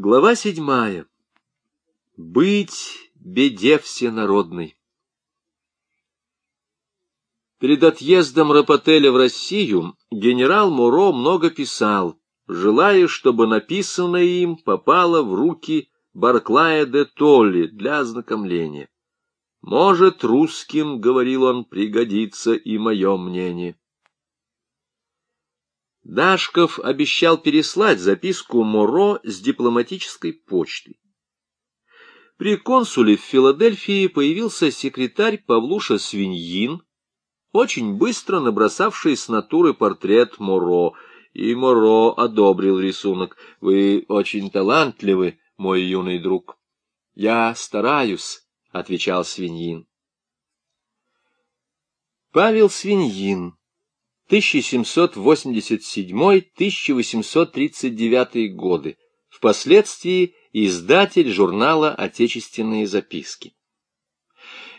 Глава седьмая. Быть беде всенародной. Перед отъездом Рапотеля в Россию генерал Муро много писал, желая, чтобы написанное им попало в руки Барклая де Толли для ознакомления. «Может, русским, — говорил он, — пригодится и мое мнение». Дашков обещал переслать записку Моро с дипломатической почтой. При консуле в Филадельфии появился секретарь Павлуша Свиньин, очень быстро набросавший с натуры портрет Моро, и Моро одобрил рисунок. «Вы очень талантливы, мой юный друг». «Я стараюсь», — отвечал Свиньин. Павел Свиньин 1787-1839 годы, впоследствии издатель журнала «Отечественные записки».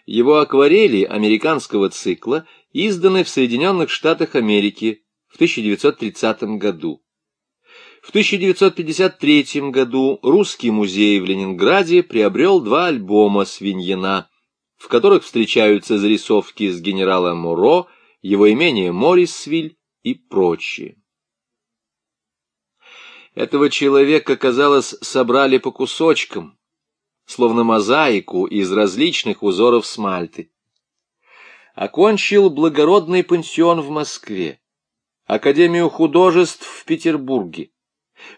Его акварели американского цикла изданы в Соединенных Штатах Америки в 1930 году. В 1953 году Русский музей в Ленинграде приобрел два альбома Свиньина, в которых встречаются зарисовки с генералом Муро его имение Моррисвиль и прочее. Этого человека, казалось, собрали по кусочкам, словно мозаику из различных узоров смальты. Окончил благородный пансион в Москве, Академию художеств в Петербурге,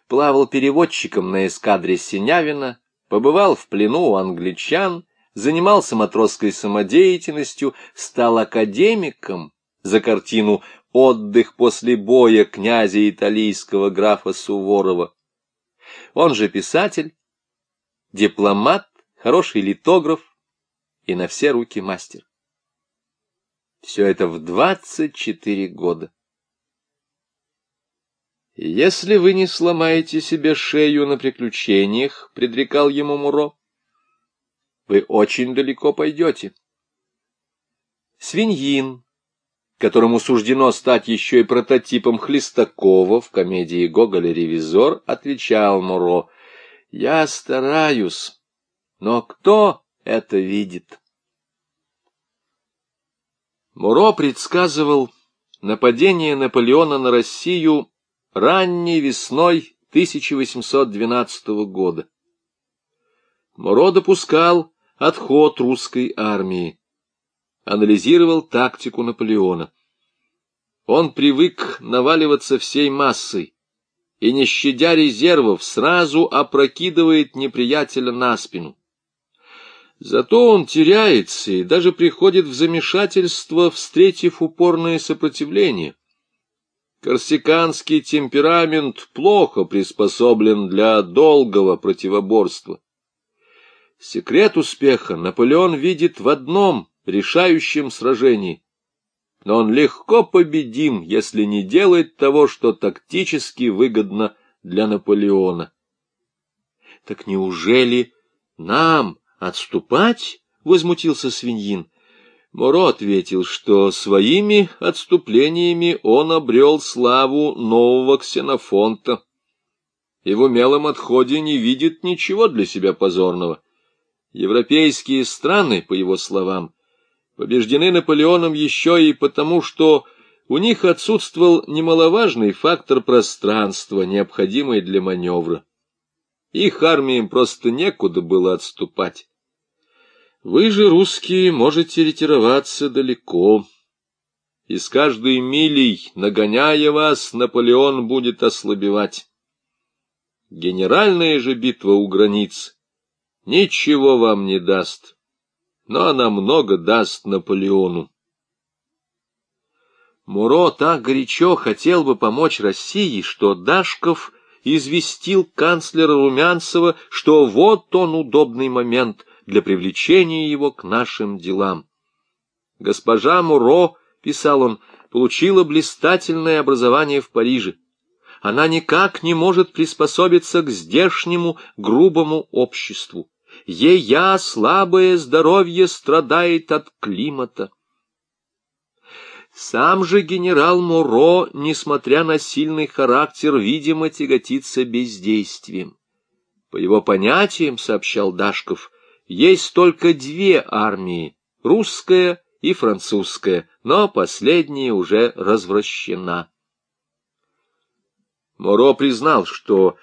плавал переводчиком на эскадре Синявина, побывал в плену у англичан, занимался матросской самодеятельностью, стал академиком, за картину «Отдых после боя князя италийского графа Суворова». Он же писатель, дипломат, хороший литограф и на все руки мастер. Все это в двадцать четыре года. «Если вы не сломаете себе шею на приключениях», — предрекал ему Муро, — «вы очень далеко пойдете». Свиньин, которому суждено стать еще и прототипом Хлестакова в комедии «Гоголь ревизор», отвечал Муро, «Я стараюсь, но кто это видит?» Муро предсказывал нападение Наполеона на Россию ранней весной 1812 года. Муро допускал отход русской армии анализировал тактику Наполеона. Он привык наваливаться всей массой и, не щадя резервов, сразу опрокидывает неприятеля на спину. Зато он теряется и даже приходит в замешательство, встретив упорное сопротивление. Корсиканский темперамент плохо приспособлен для долгого противоборства. Секрет успеха Наполеон видит в одном решающем сражении. Но он легко победим, если не делает того, что тактически выгодно для Наполеона. Так неужели нам отступать? — возмутился свиньин. Моро ответил, что своими отступлениями он обрел славу нового ксенофонта и в умелом отходе не видит ничего для себя позорного. Европейские страны, по его словам, побеждены Наполеоном еще и потому, что у них отсутствовал немаловажный фактор пространства, необходимый для маневра. Их армиям просто некуда было отступать. Вы же, русские, можете ретироваться далеко. И с каждой милей, нагоняя вас, Наполеон будет ослабевать. Генеральная же битва у границ ничего вам не даст но она много даст Наполеону. Муро так горячо хотел бы помочь России, что Дашков известил канцлера Румянцева, что вот он удобный момент для привлечения его к нашим делам. Госпожа Муро, писал он, получила блистательное образование в Париже. Она никак не может приспособиться к здешнему грубому обществу. Ея слабое здоровье страдает от климата. Сам же генерал Муро, несмотря на сильный характер, видимо, тяготится бездействием. По его понятиям, сообщал Дашков, есть только две армии — русская и французская, но последняя уже развращена. Моро признал, что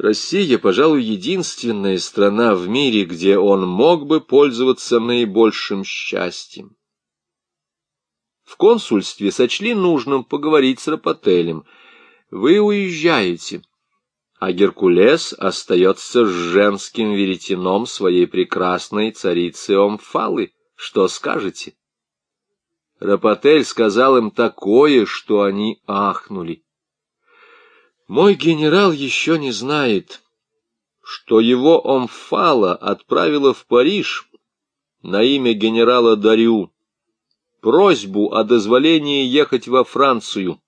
Россия, пожалуй, единственная страна в мире, где он мог бы пользоваться наибольшим счастьем. В консульстве сочли нужным поговорить с Рапотелем. «Вы уезжаете, а Геркулес остается с женским веретеном своей прекрасной царицы Омфалы. Что скажете?» Рапотель сказал им такое, что они ахнули. Мой генерал еще не знает, что его Омфала отправила в Париж на имя генерала Дарю просьбу о дозволении ехать во Францию,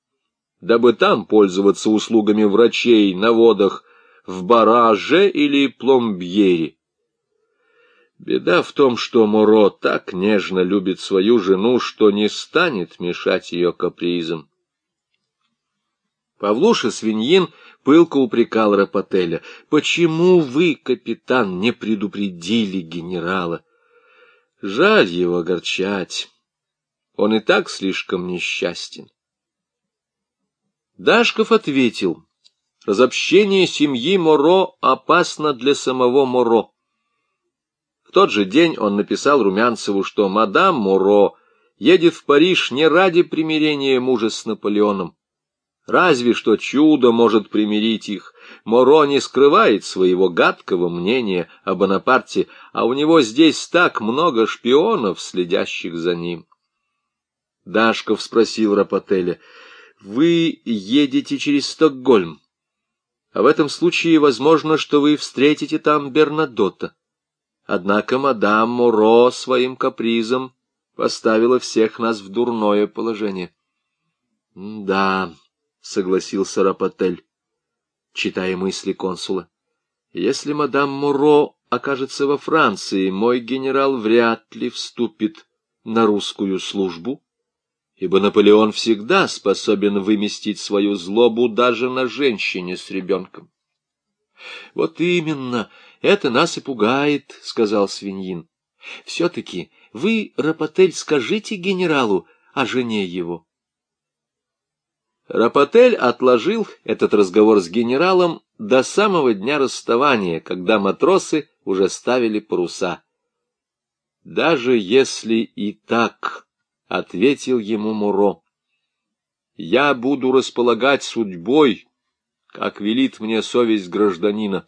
дабы там пользоваться услугами врачей на водах в Бараже или Пломбьере. Беда в том, что Моро так нежно любит свою жену, что не станет мешать ее капризам. Павлуша Свиньин пылко упрекал Рапотеля. «Почему вы, капитан, не предупредили генерала?» Жаль его огорчать. Он и так слишком несчастен. Дашков ответил. Разобщение семьи Моро опасно для самого Моро. В тот же день он написал Румянцеву, что мадам Моро едет в Париж не ради примирения мужа с Наполеоном, Разве что чудо может примирить их. Моро не скрывает своего гадкого мнения о Бонапарте, а у него здесь так много шпионов, следящих за ним. Дашков спросил Рапотеля, «Вы едете через Стокгольм, а в этом случае возможно, что вы встретите там Бернадота. Однако мадам Моро своим капризом поставила всех нас в дурное положение». «Да», — согласился Рапотель, читая мысли консула. «Если мадам Муро окажется во Франции, мой генерал вряд ли вступит на русскую службу, ибо Наполеон всегда способен выместить свою злобу даже на женщине с ребенком». «Вот именно, это нас и пугает», — сказал Свиньин. «Все-таки вы, Рапотель, скажите генералу о жене его». Рапотель отложил этот разговор с генералом до самого дня расставания, когда матросы уже ставили паруса. «Даже если и так», — ответил ему Муро, — «я буду располагать судьбой, как велит мне совесть гражданина».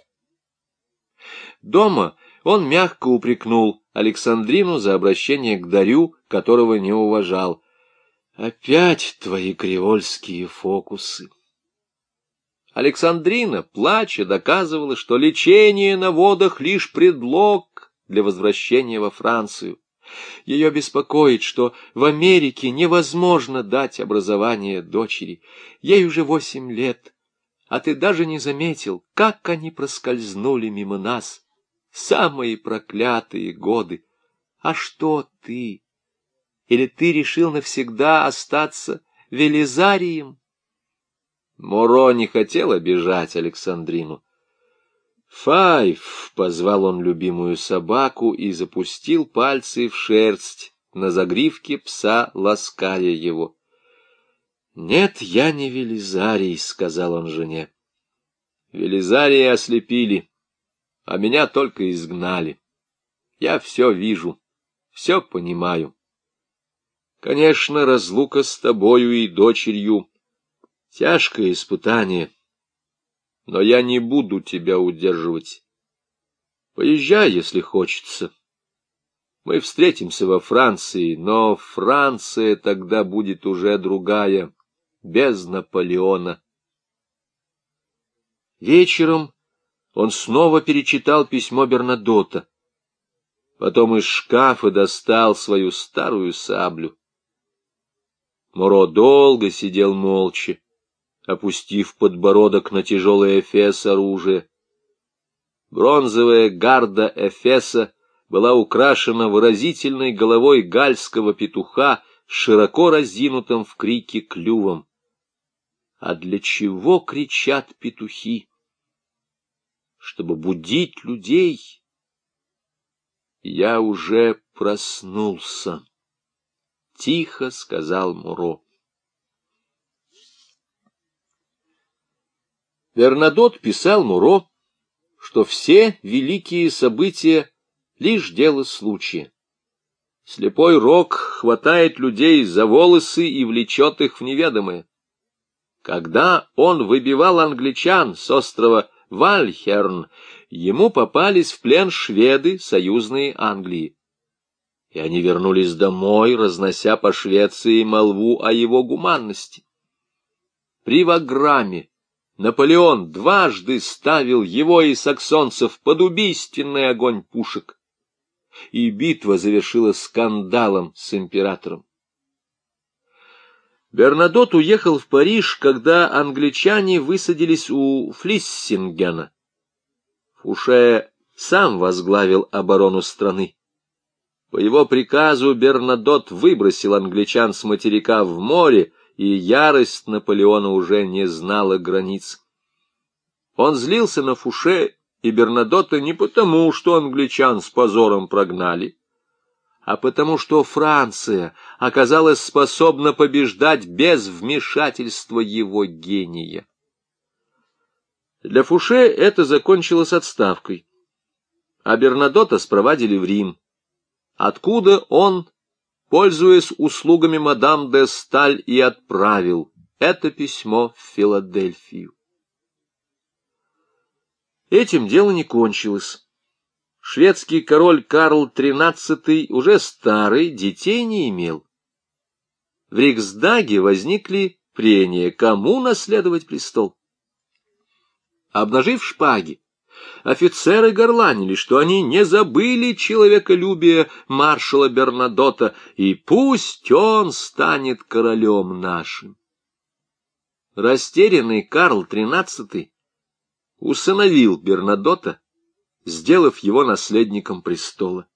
Дома он мягко упрекнул Александрину за обращение к Дарю, которого не уважал. Опять твои кривольские фокусы. Александрина, плача, доказывала, что лечение на водах — лишь предлог для возвращения во Францию. Ее беспокоит, что в Америке невозможно дать образование дочери. Ей уже восемь лет, а ты даже не заметил, как они проскользнули мимо нас. Самые проклятые годы. А что ты? Или ты решил навсегда остаться Велизарием? Моро не хотел обижать Александрину. «Файф!» — позвал он любимую собаку и запустил пальцы в шерсть на загривке пса, лаская его. «Нет, я не Велизарий», — сказал он жене. «Велизарии ослепили, а меня только изгнали. Я все вижу, все понимаю». Конечно, разлука с тобою и дочерью — тяжкое испытание, но я не буду тебя удерживать. Поезжай, если хочется. Мы встретимся во Франции, но Франция тогда будет уже другая, без Наполеона. Вечером он снова перечитал письмо Бернадота. Потом из шкафа достал свою старую саблю. Моро долго сидел молча, опустив подбородок на тяжелый эфес оружия. Бронзовая гарда эфеса была украшена выразительной головой гальского петуха с широко разинутым в крике клювом. А для чего кричат петухи? чтобы будить людей. Я уже проснулся, — тихо сказал Муро. Бернадот писал Муро, что все великие события — лишь дело случая. Слепой рок хватает людей за волосы и влечет их в неведомое. Когда он выбивал англичан с острова Вальхерн, ему попались в плен шведы, союзные Англии. И они вернулись домой, разнося по Швеции молву о его гуманности. При Ваграме Наполеон дважды ставил его и саксонцев под убийственный огонь пушек, и битва завершилась скандалом с императором. Бернадот уехал в Париж, когда англичане высадились у Флиссингена. Фуше сам возглавил оборону страны. По его приказу Бернадот выбросил англичан с материка в море, и ярость Наполеона уже не знала границ. Он злился на Фуше и Бернадота не потому, что англичан с позором прогнали, а потому что Франция оказалась способна побеждать без вмешательства его гения. Для Фуше это закончилось отставкой, а Бернадота спровадили в Рим, откуда он, пользуясь услугами мадам де Сталь, и отправил это письмо в Филадельфию. Этим дело не кончилось. Шведский король Карл XIII, уже старый, детей не имел. В Риксдаге возникли прения, кому наследовать престол. Обнажив шпаги, офицеры горланили, что они не забыли человеколюбие маршала Бернадота, и пусть он станет королем нашим. Растерянный Карл XIII усыновил Бернадота, сделав его наследником престола.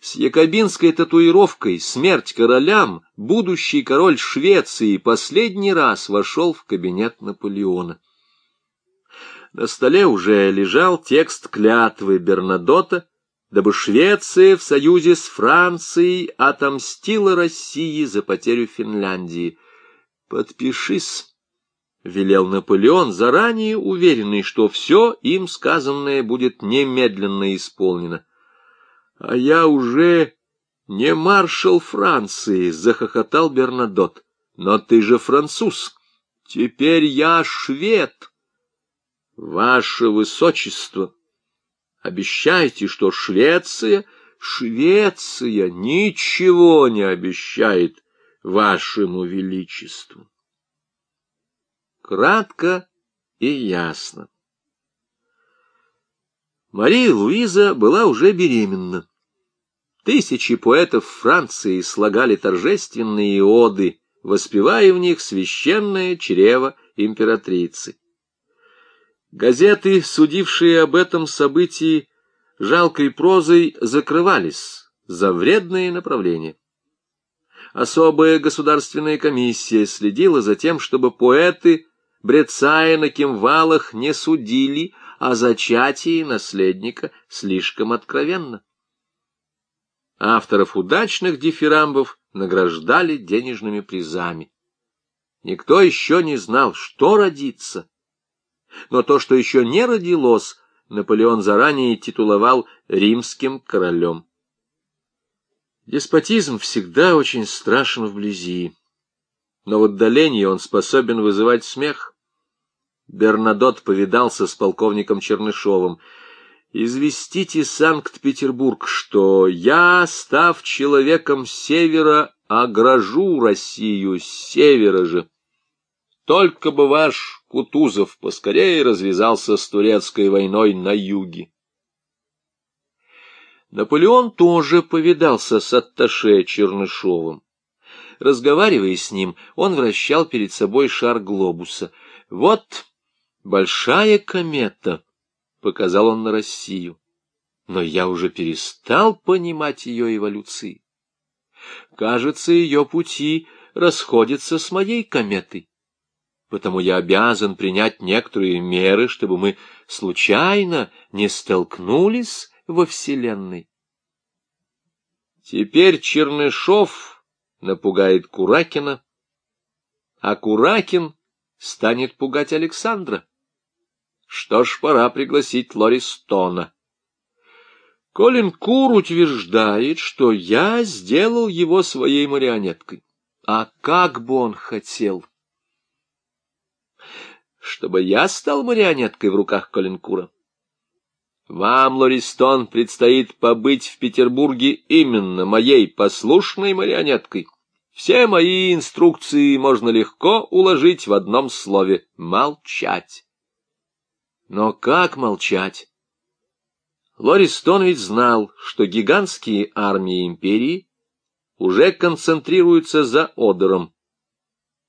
С якобинской татуировкой «Смерть королям» будущий король Швеции последний раз вошел в кабинет Наполеона. На столе уже лежал текст клятвы Бернадота, дабы Швеция в союзе с Францией отомстила России за потерю Финляндии. «Подпишись», — велел Наполеон, заранее уверенный, что все им сказанное будет немедленно исполнено. — А я уже не маршал Франции, — захохотал Бернадот. — Но ты же француз. Теперь я швед. — Ваше Высочество, обещайте, что Швеция... Швеция ничего не обещает вашему величеству кратко и ясно. Мария Луиза была уже беременна. Тысячи поэтов Франции слагали торжественные оды, воспевая в них священное чрево императрицы. Газеты, судившие об этом событии жалкой прозой, закрывались за вредные направления. Особая государственная комиссия следила за тем, чтобы поэты Брецая на кимвалах не судили о зачатии наследника слишком откровенно. Авторов удачных дифирамбов награждали денежными призами. Никто еще не знал, что родится. Но то, что еще не родилось, Наполеон заранее титуловал римским королем. Деспотизм всегда очень страшен вблизи но в отдалении он способен вызывать смех. Бернадот повидался с полковником Чернышовым. «Известите Санкт-Петербург, что я, став человеком севера, огражу Россию с севера же. Только бы ваш Кутузов поскорее развязался с турецкой войной на юге». Наполеон тоже повидался с атташе Чернышовым. Разговаривая с ним, он вращал перед собой шар глобуса. «Вот большая комета», — показал он на Россию. Но я уже перестал понимать ее эволюции. Кажется, ее пути расходятся с моей кометой. Потому я обязан принять некоторые меры, чтобы мы случайно не столкнулись во Вселенной. Теперь Чернышов напугает Куракина, а Куракин станет пугать Александра. Что ж, пора пригласить Лористона. Колин Кур утверждает, что я сделал его своей марионеткой. А как бы он хотел? Чтобы я стал марионеткой в руках Колинкура? Вам, Лористон, предстоит побыть в Петербурге именно моей послушной марионеткой. Все мои инструкции можно легко уложить в одном слове — молчать. Но как молчать? Лористон ведь знал, что гигантские армии империи уже концентрируются за Одером,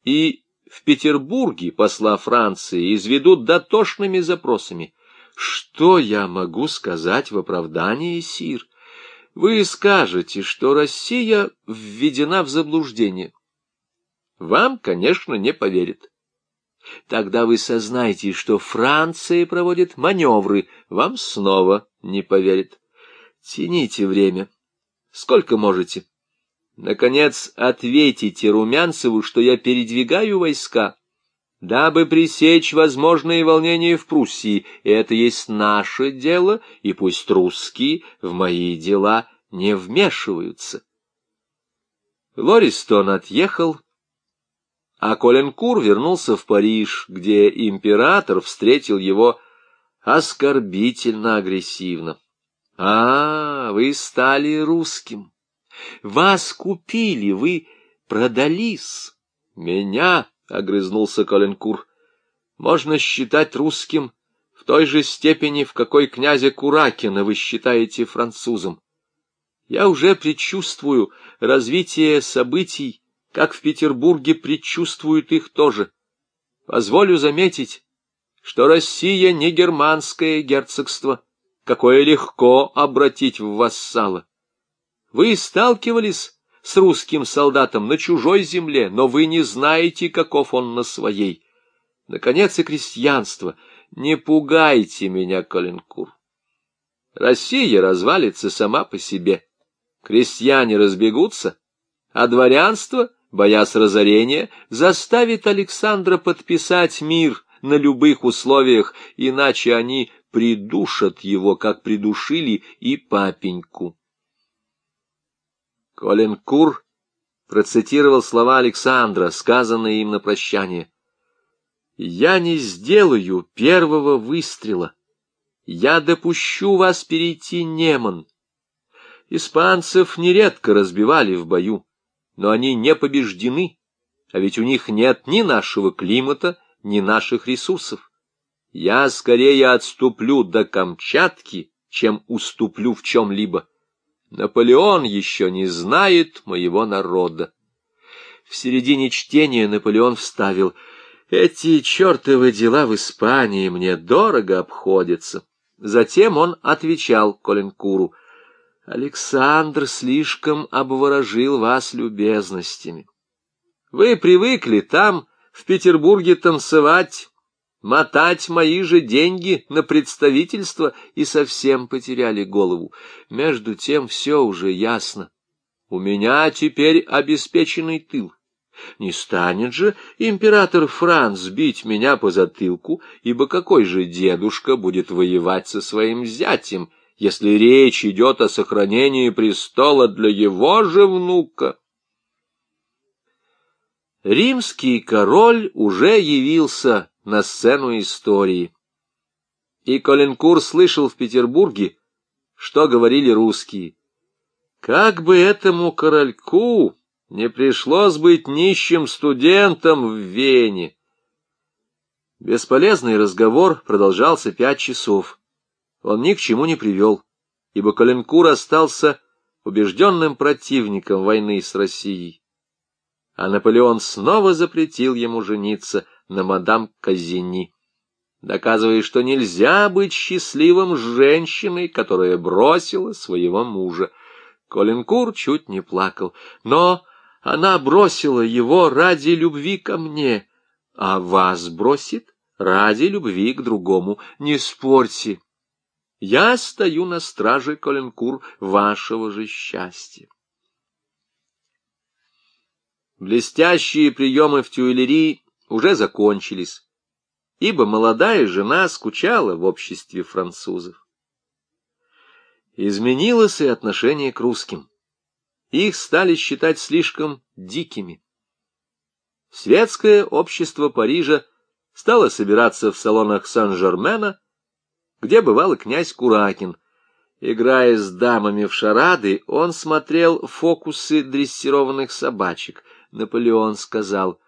и в Петербурге посла Франции изведут дотошными запросами. Что я могу сказать в оправдании, Сир? Вы скажете, что Россия введена в заблуждение. Вам, конечно, не поверят. Тогда вы сознаете, что Франция проводит маневры, вам снова не поверят. Тяните время. Сколько можете? Наконец, ответите Румянцеву, что я передвигаю войска, дабы пресечь возможные волнения в Пруссии. Это есть наше дело, и пусть русские в мои дела не вмешиваются. Лористон отъехал, а Коленкур вернулся в Париж, где император встретил его оскорбительно агрессивно. — А, вы стали русским. Вас купили, вы продались. — Меня, — огрызнулся Коленкур, — можно считать русским в той же степени, в какой князя Куракина вы считаете французом. Я уже предчувствую развитие событий, как в Петербурге предчувствуют их тоже. Позволю заметить, что Россия не германское герцогство, какое легко обратить в вассала. Вы сталкивались с русским солдатом на чужой земле, но вы не знаете, каков он на своей. Наконец и крестьянство. Не пугайте меня, Коленкур. Россия развалится сама по себе. Крестьяне разбегутся, а дворянство — боясь разорения, заставит Александра подписать мир на любых условиях, иначе они придушат его, как придушили и папеньку. Коленкур процитировал слова Александра, сказанные им на прощание. «Я не сделаю первого выстрела. Я допущу вас перейти Неман. Испанцев нередко разбивали в бою но они не побеждены, а ведь у них нет ни нашего климата, ни наших ресурсов. Я скорее отступлю до Камчатки, чем уступлю в чем-либо. Наполеон еще не знает моего народа. В середине чтения Наполеон вставил «Эти чертовы дела в Испании мне дорого обходятся». Затем он отвечал Коленкуру Александр слишком обворожил вас любезностями. Вы привыкли там, в Петербурге, танцевать, мотать мои же деньги на представительство и совсем потеряли голову. Между тем все уже ясно. У меня теперь обеспеченный тыл. Не станет же император Франц бить меня по затылку, ибо какой же дедушка будет воевать со своим зятем, если речь идет о сохранении престола для его же внука. Римский король уже явился на сцену истории. И Коленкур слышал в Петербурге, что говорили русские. Как бы этому корольку не пришлось быть нищим студентом в Вене. Бесполезный разговор продолжался пять часов он ни к чему не привел, ибо Каленкур остался убежденным противником войны с Россией. А Наполеон снова запретил ему жениться на мадам Казини, доказывая, что нельзя быть счастливым с женщиной, которая бросила своего мужа. Коленкур чуть не плакал, но она бросила его ради любви ко мне, а вас бросит ради любви к другому. Не спорьте. Я стою на страже, Коленкур, вашего же счастья. Блестящие приемы в тюэллерии уже закончились, ибо молодая жена скучала в обществе французов. Изменилось и отношение к русским. Их стали считать слишком дикими. Светское общество Парижа стало собираться в салонах Сан-Жермена, где бывал князь Куракин. Играя с дамами в шарады, он смотрел фокусы дрессированных собачек. Наполеон сказал,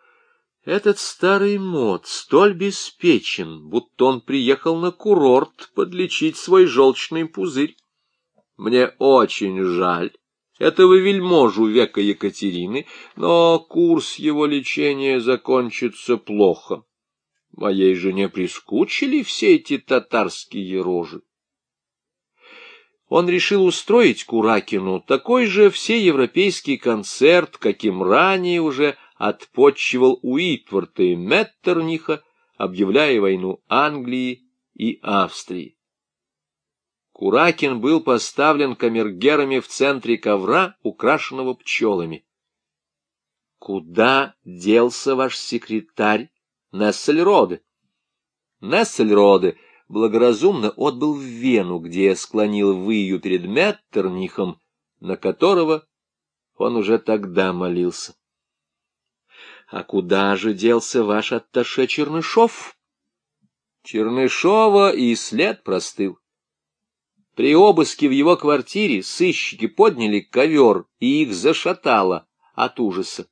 «Этот старый мод столь беспечен, будто он приехал на курорт подлечить свой желчный пузырь. Мне очень жаль, этого вельможу века Екатерины, но курс его лечения закончится плохо. Моей жене прискучили все эти татарские рожи. Он решил устроить Куракину такой же всеевропейский концерт, каким ранее уже отпотчевал Уитворта и Меттерниха, объявляя войну Англии и Австрии. Куракин был поставлен камергерами в центре ковра, украшенного пчелами. — Куда делся ваш секретарь Нессельроде? Нессельроде благоразумно отбыл в Вену, где склонил выю перед Меттернихом, на которого он уже тогда молился. — А куда же делся ваш атташе Чернышов? Чернышова и след простыл. При обыске в его квартире сыщики подняли ковер, и их зашатало от ужаса.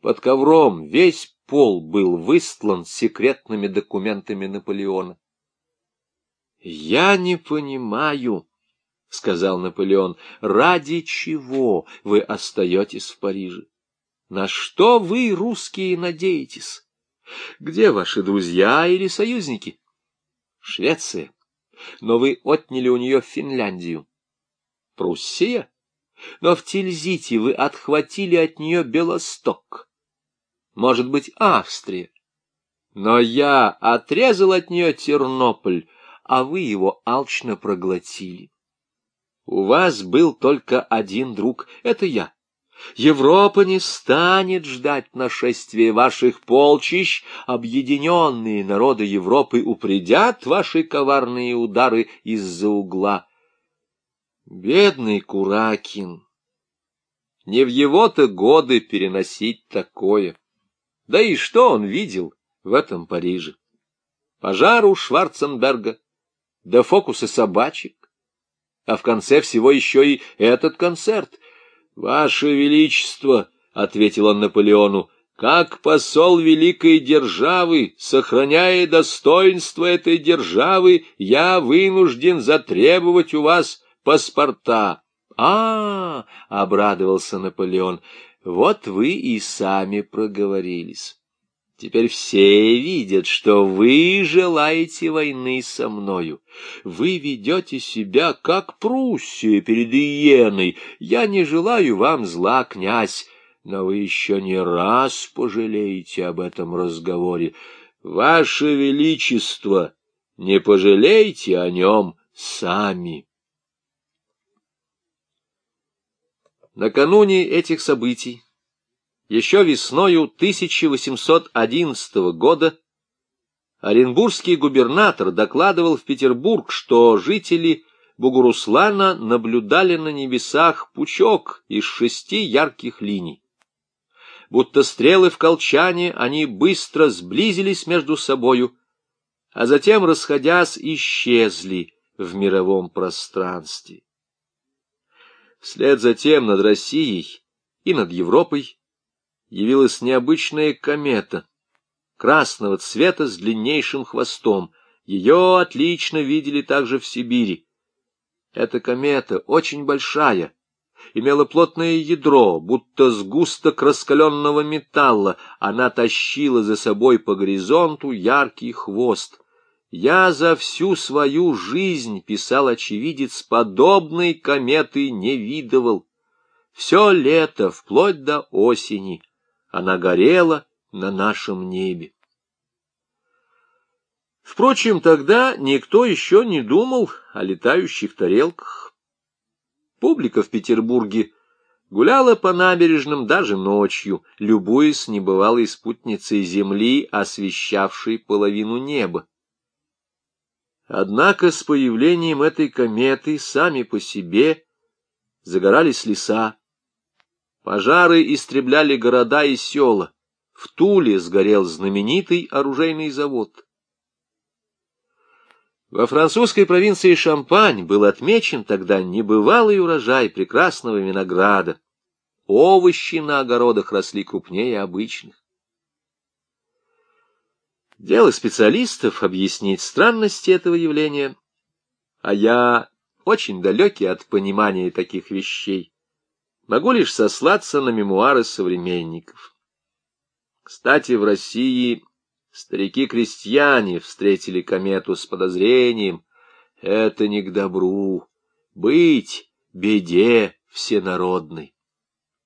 Под ковром весь пол был выстлан секретными документами Наполеона. — Я не понимаю, — сказал Наполеон, — ради чего вы остаетесь в Париже? На что вы, русские, надеетесь? Где ваши друзья или союзники? Швеция но вы отняли у нее Финляндию. Пруссия? Но в Тильзите вы отхватили от нее Белосток. Может быть, Австрия? Но я отрезал от нее Тернополь, а вы его алчно проглотили. У вас был только один друг — это я. Европа не станет ждать нашествия ваших полчищ, объединенные народы Европы упредят ваши коварные удары из-за угла. Бедный Куракин! Не в его-то годы переносить такое. Да и что он видел в этом Париже? Пожар у Шварценберга, да фокусы собачек, а в конце всего еще и этот концерт — «Ваше Величество», — ответил он Наполеону, — «как посол великой державы, сохраняя достоинство этой державы, я вынужден затребовать у вас паспорта». «А, -а — обрадовался Наполеон, — вот вы и сами проговорились». Теперь все видят, что вы желаете войны со мною. Вы ведете себя, как Пруссия перед Иеной. Я не желаю вам зла, князь, но вы еще не раз пожалеете об этом разговоре. Ваше Величество, не пожалейте о нем сами. Накануне этих событий еще весною 1811 года Оренбургский губернатор докладывал в Петербург, что жители Бугуруслана наблюдали на небесах пучок из шести ярких линий. Будто стрелы в колчане, они быстро сблизились между собою, а затем, расходясь, исчезли в мировом пространстве. Вслед за тем над Россией и над Европой явилась необычная комета, красного цвета с длиннейшим хвостом. Ее отлично видели также в Сибири. Эта комета очень большая, имела плотное ядро, будто сгусток раскаленного металла. Она тащила за собой по горизонту яркий хвост. Я за всю свою жизнь, писал очевидец, подобной кометы не видывал. Все лето, вплоть до осени, она горела на нашем небе. Впрочем, тогда никто еще не думал о летающих тарелках. Публика в Петербурге гуляла по набережным даже ночью, любуясь небывалой спутницей Земли, освещавшей половину неба. Однако с появлением этой кометы сами по себе загорались леса. Пожары истребляли города и села. В Туле сгорел знаменитый оружейный завод. Во французской провинции Шампань был отмечен тогда небывалый урожай прекрасного винограда. Овощи на огородах росли крупнее обычных. Дело специалистов объяснить странности этого явления, а я очень далекий от понимания таких вещей. Могу лишь сослаться на мемуары современников. Кстати, в России Старики-крестьяне встретили комету с подозрением. Это не к добру. Быть беде всенародной.